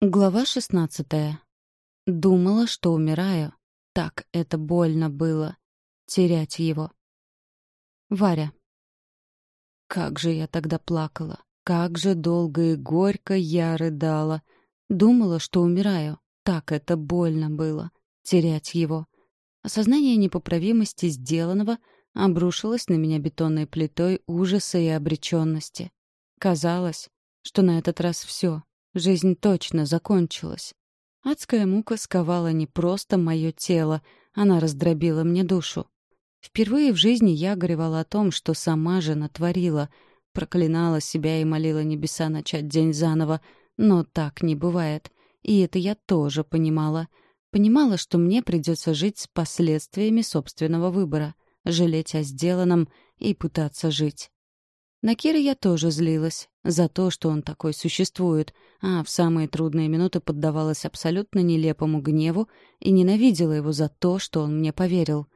Глава шестнадцатая. Думала, что умираю. Так это больно было. Терять его. Варя. Как же я тогда плакала. Как же долго и горько я рыдала. Думала, что умираю. Так это больно было. Терять его. Осознание непоправимости сделанного обрушилось на меня бетонной плитой ужаса и обреченности. Казалось, что на этот раз все, Жизнь точно закончилась. Адская мука сковала не просто мое тело, она раздробила мне душу. Впервые в жизни я горевала о том, что сама же натворила, проклинала себя и молила небеса начать день заново, но так не бывает. И это я тоже понимала. Понимала, что мне придется жить с последствиями собственного выбора, жалеть о сделанном и пытаться жить. На Кира я тоже злилась за то, что он такой существует, а в самые трудные минуты поддавалась абсолютно нелепому гневу и ненавидела его за то, что он мне поверил.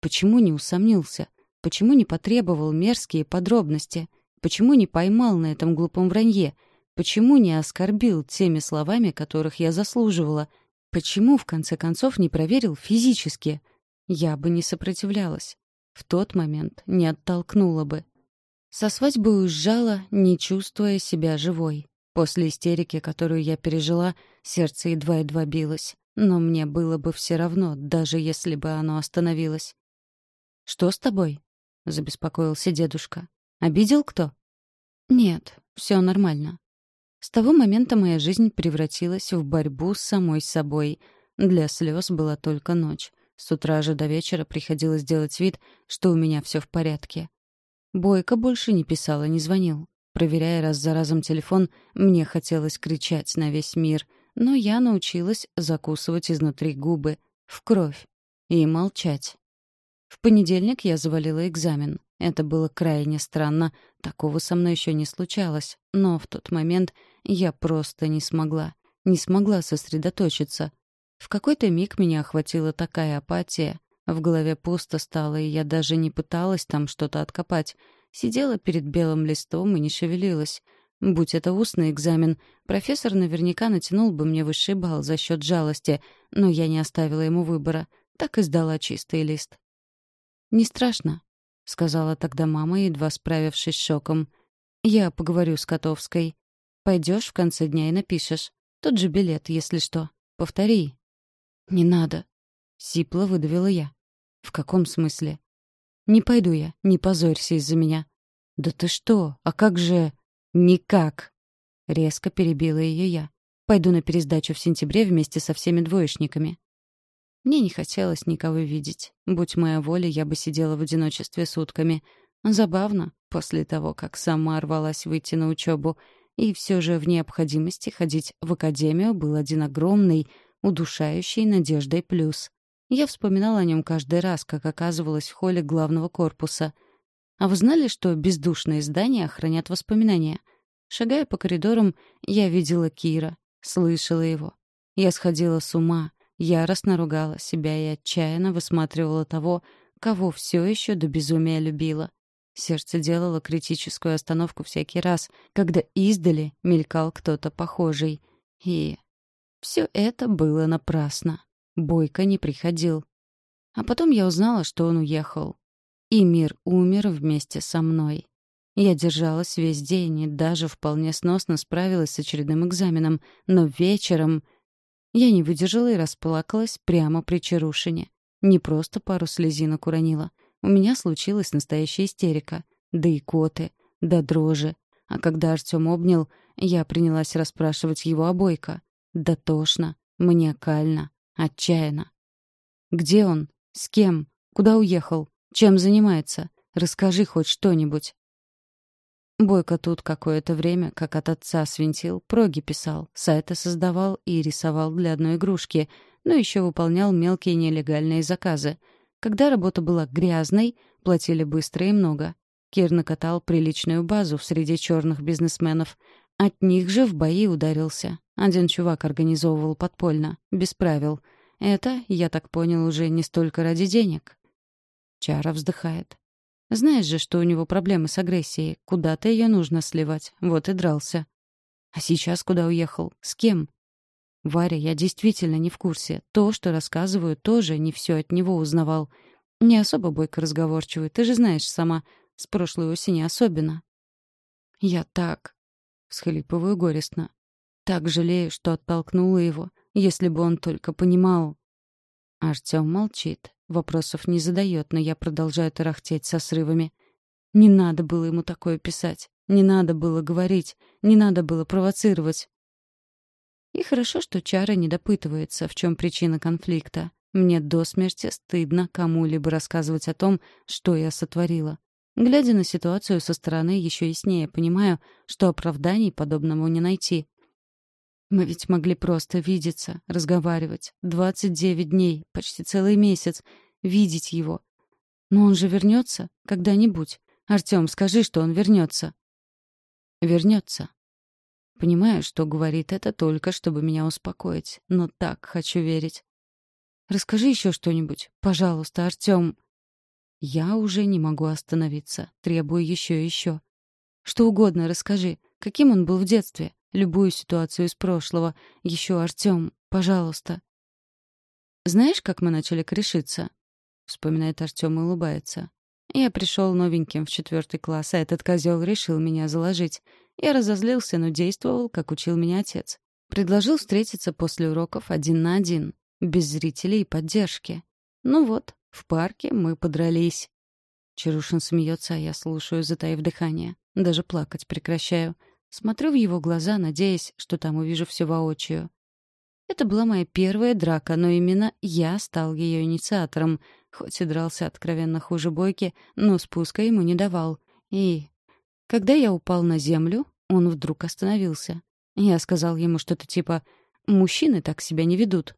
Почему не усомнился? Почему не потребовал мерзкие подробности? Почему не поймал на этом глупом вранье? Почему не оскорбил теми словами, которых я заслуживала? Почему, в конце концов, не проверил физически? Я бы не сопротивлялась. В тот момент не оттолкнула бы. Со свадьбы уезжала, не чувствуя себя живой. После истерики, которую я пережила, сердце едва-едва билось. Но мне было бы все равно, даже если бы оно остановилось. «Что с тобой?» — забеспокоился дедушка. «Обидел кто?» «Нет, все нормально». С того момента моя жизнь превратилась в борьбу с самой собой. Для слез была только ночь. С утра же до вечера приходилось делать вид, что у меня все в порядке. Бойко больше не писал и не звонил. Проверяя раз за разом телефон, мне хотелось кричать на весь мир, но я научилась закусывать изнутри губы, в кровь, и молчать. В понедельник я завалила экзамен. Это было крайне странно, такого со мной еще не случалось, но в тот момент я просто не смогла, не смогла сосредоточиться. В какой-то миг меня охватила такая апатия, в голове пусто стало, и я даже не пыталась там что-то откопать. Сидела перед белым листом и не шевелилась. Будь это устный экзамен, профессор наверняка натянул бы мне высший балл за счет жалости, но я не оставила ему выбора. Так и сдала чистый лист. «Не страшно», — сказала тогда мама, едва справившись с шоком. «Я поговорю с Котовской. Пойдешь в конце дня и напишешь. Тот же билет, если что. Повтори». «Не надо», — сипло выдавила я. «В каком смысле?» «Не пойду я, не позорься из-за меня». «Да ты что? А как же...» «Никак!» — резко перебила ее я. «Пойду на пересдачу в сентябре вместе со всеми двоечниками». Мне не хотелось никого видеть. Будь моя воля, я бы сидела в одиночестве сутками. Забавно, после того, как сама рвалась выйти на учебу. И все же в необходимости ходить в академию был один огромный, удушающий надеждой плюс. Я вспоминала о нем каждый раз, как оказывалась в холле главного корпуса. А вы знали, что бездушные здания хранят воспоминания? Шагая по коридорам, я видела Кира, слышала его. Я сходила с ума, яростно ругала себя и отчаянно высматривала того, кого все еще до безумия любила. Сердце делало критическую остановку всякий раз, когда издали мелькал кто-то похожий. И все это было напрасно. Бойко не приходил. А потом я узнала, что он уехал. И мир умер вместе со мной. Я держалась весь день и даже вполне сносно справилась с очередным экзаменом, но вечером я не выдержала и расплакалась прямо при Чарушине. Не просто пару слезинок уронила. У меня случилась настоящая истерика. Да и коты, да дрожи. А когда Артём обнял, я принялась расспрашивать его обойка. Да тошно, маниакально, Отчаянно. «Где он? С кем? Куда уехал? Чем занимается? Расскажи хоть что-нибудь». Бойко тут какое-то время, как от отца свинтил, проги писал, сайты создавал и рисовал для одной игрушки, но еще выполнял мелкие нелегальные заказы. Когда работа была грязной, платили быстро и много. Кир накатал приличную базу в среде черных бизнесменов. От них же в бои ударился. Один чувак организовывал подпольно, без правил. Это, я так понял, уже не столько ради денег. Чара вздыхает. Знаешь же, что у него проблемы с агрессией. Куда-то ее нужно сливать. Вот и дрался. А сейчас куда уехал? С кем? Варя, я действительно не в курсе. То, что рассказываю, тоже не все от него узнавал. Не особо бойко разговорчивый, ты же знаешь сама. С прошлой осени особенно. Я так... Всхлипываю горестно. Так жалею, что оттолкнула его. Если бы он только понимал... Артём молчит. Вопросов не задает, но я продолжаю тарахтеть со срывами. Не надо было ему такое писать. Не надо было говорить. Не надо было провоцировать. И хорошо, что Чара не допытывается, в чем причина конфликта. Мне до смерти стыдно кому-либо рассказывать о том, что я сотворила. Глядя на ситуацию со стороны, еще яснее понимаю, что оправданий подобному не найти. Мы ведь могли просто видеться, разговаривать. Двадцать девять дней, почти целый месяц. Видеть его. Но он же вернется когда-нибудь. Артем, скажи, что он вернется. Вернется. Понимаю, что говорит это только, чтобы меня успокоить, но так хочу верить. Расскажи еще что-нибудь, пожалуйста, Артем. Я уже не могу остановиться, требую еще и еще. Что угодно расскажи. Каким он был в детстве? Любую ситуацию из прошлого. Еще Артем, пожалуйста. Знаешь, как мы начали корешиться? Вспоминает Артем и улыбается. Я пришел новеньким в четвертый класс, а этот козел решил меня заложить. Я разозлился, но действовал, как учил меня отец. Предложил встретиться после уроков один на один, без зрителей и поддержки. Ну вот, в парке мы подрались. Чарушин смеется, а я слушаю, затаив дыхание. Даже плакать прекращаю. Смотрю в его глаза, надеясь, что там увижу все воочию. Это была моя первая драка, но именно я стал ее инициатором. Хоть и дрался откровенно хуже бойки, но спуска ему не давал. И когда я упал на землю, он вдруг остановился. Я сказал ему что-то типа «Мужчины так себя не ведут».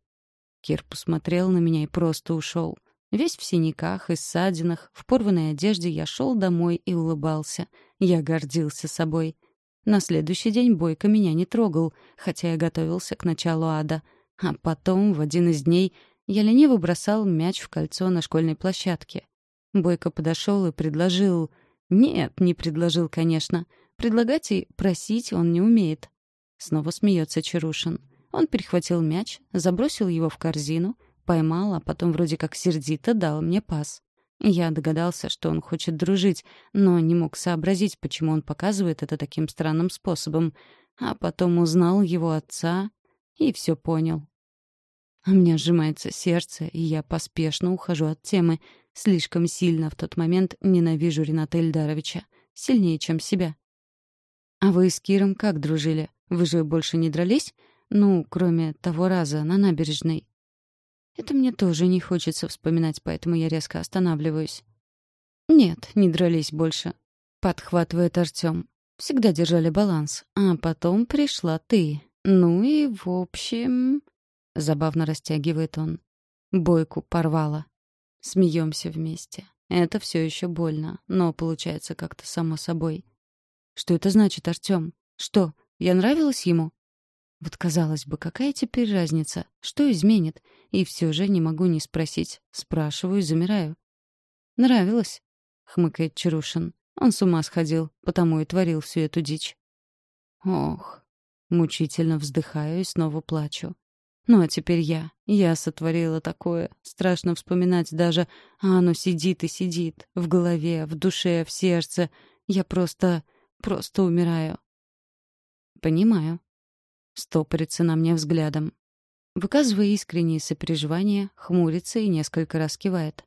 Кир посмотрел на меня и просто ушел. Весь в синяках и ссадинах, в порванной одежде я шел домой и улыбался. Я гордился собой. На следующий день Бойко меня не трогал, хотя я готовился к началу ада. А потом, в один из дней, я лениво бросал мяч в кольцо на школьной площадке. Бойко подошел и предложил нет, не предложил, конечно. Предлагать и просить он не умеет. Снова смеется Чарушин. Он перехватил мяч, забросил его в корзину, поймал, а потом вроде как сердито дал мне пас. Я догадался, что он хочет дружить, но не мог сообразить, почему он показывает это таким странным способом. А потом узнал его отца и все понял. У меня сжимается сердце, и я поспешно ухожу от темы. Слишком сильно в тот момент ненавижу Рената Ильдаровича. Сильнее, чем себя. «А вы с Киром как дружили? Вы же больше не дрались? Ну, кроме того раза на набережной». Это мне тоже не хочется вспоминать, поэтому я резко останавливаюсь. «Нет, не дрались больше», — подхватывает Артём. «Всегда держали баланс. А потом пришла ты. Ну и, в общем...» — забавно растягивает он. Бойку порвала. Смеемся вместе. Это все еще больно, но получается как-то само собой. Что это значит, Артем? Что, я нравилась ему? Вот казалось бы, какая теперь разница? Что изменит? И все же не могу не спросить. Спрашиваю и замираю. «Нравилось?» — хмыкает Чарушин. Он с ума сходил, потому и творил всю эту дичь. Ох, мучительно вздыхаю и снова плачу. Ну а теперь я. Я сотворила такое. Страшно вспоминать даже. А оно сидит и сидит. В голове, в душе, в сердце. Я просто... просто умираю. Понимаю. Стопорится на мне взглядом. Выказывая искренние сопереживания, хмурится и несколько раз кивает.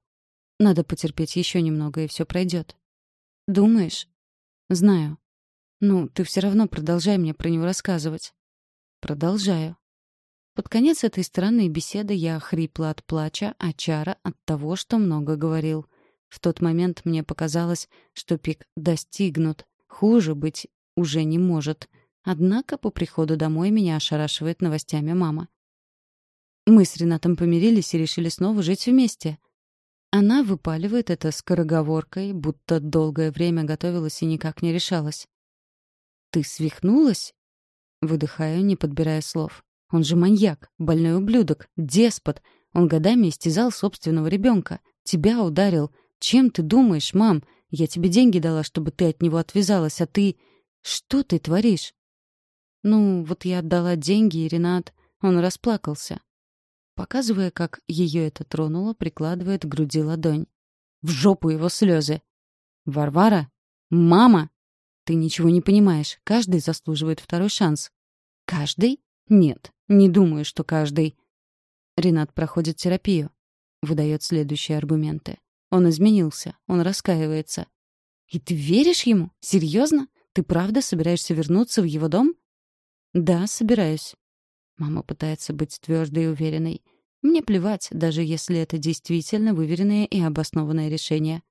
Надо потерпеть еще немного, и все пройдет. Думаешь? Знаю. Ну, ты все равно продолжай мне про него рассказывать. Продолжаю. Под конец этой странной беседы я хрипла от плача, а Чара — от того, что много говорил. В тот момент мне показалось, что пик достигнут. Хуже быть уже не может. Однако по приходу домой меня ошарашивает новостями мама. Мы с Ренатом помирились и решили снова жить вместе. Она выпаливает это скороговоркой, будто долгое время готовилась и никак не решалась. «Ты свихнулась?» Выдыхаю, не подбирая слов. Он же маньяк, больной ублюдок, деспот. Он годами истязал собственного ребенка. Тебя ударил. Чем ты думаешь, мам? Я тебе деньги дала, чтобы ты от него отвязалась, а ты... Что ты творишь? Ну, вот я отдала деньги, и Ренат... Он расплакался. Показывая, как ее это тронуло, прикладывает к груди ладонь. В жопу его слезы. «Варвара? Мама!» «Ты ничего не понимаешь. Каждый заслуживает второй шанс». «Каждый? Нет, не думаю, что каждый». Ренат проходит терапию. Выдает следующие аргументы. Он изменился, он раскаивается. «И ты веришь ему? Серьезно? Ты правда собираешься вернуться в его дом?» «Да, собираюсь». Мама пытается быть твердой и уверенной. Мне плевать, даже если это действительно выверенное и обоснованное решение.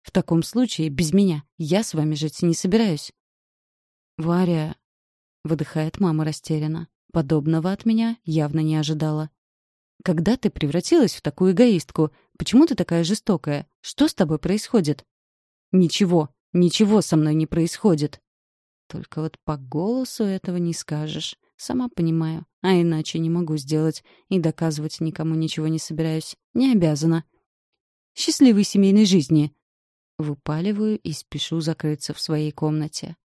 В таком случае, без меня, я с вами жить не собираюсь. «Варя...» — выдыхает мама растерянно. Подобного от меня явно не ожидала. «Когда ты превратилась в такую эгоистку? Почему ты такая жестокая? Что с тобой происходит?» «Ничего, ничего со мной не происходит». Только вот по голосу этого не скажешь. Сама понимаю. А иначе не могу сделать. И доказывать никому ничего не собираюсь. Не обязана. «Счастливой семейной жизни!» Выпаливаю и спешу закрыться в своей комнате.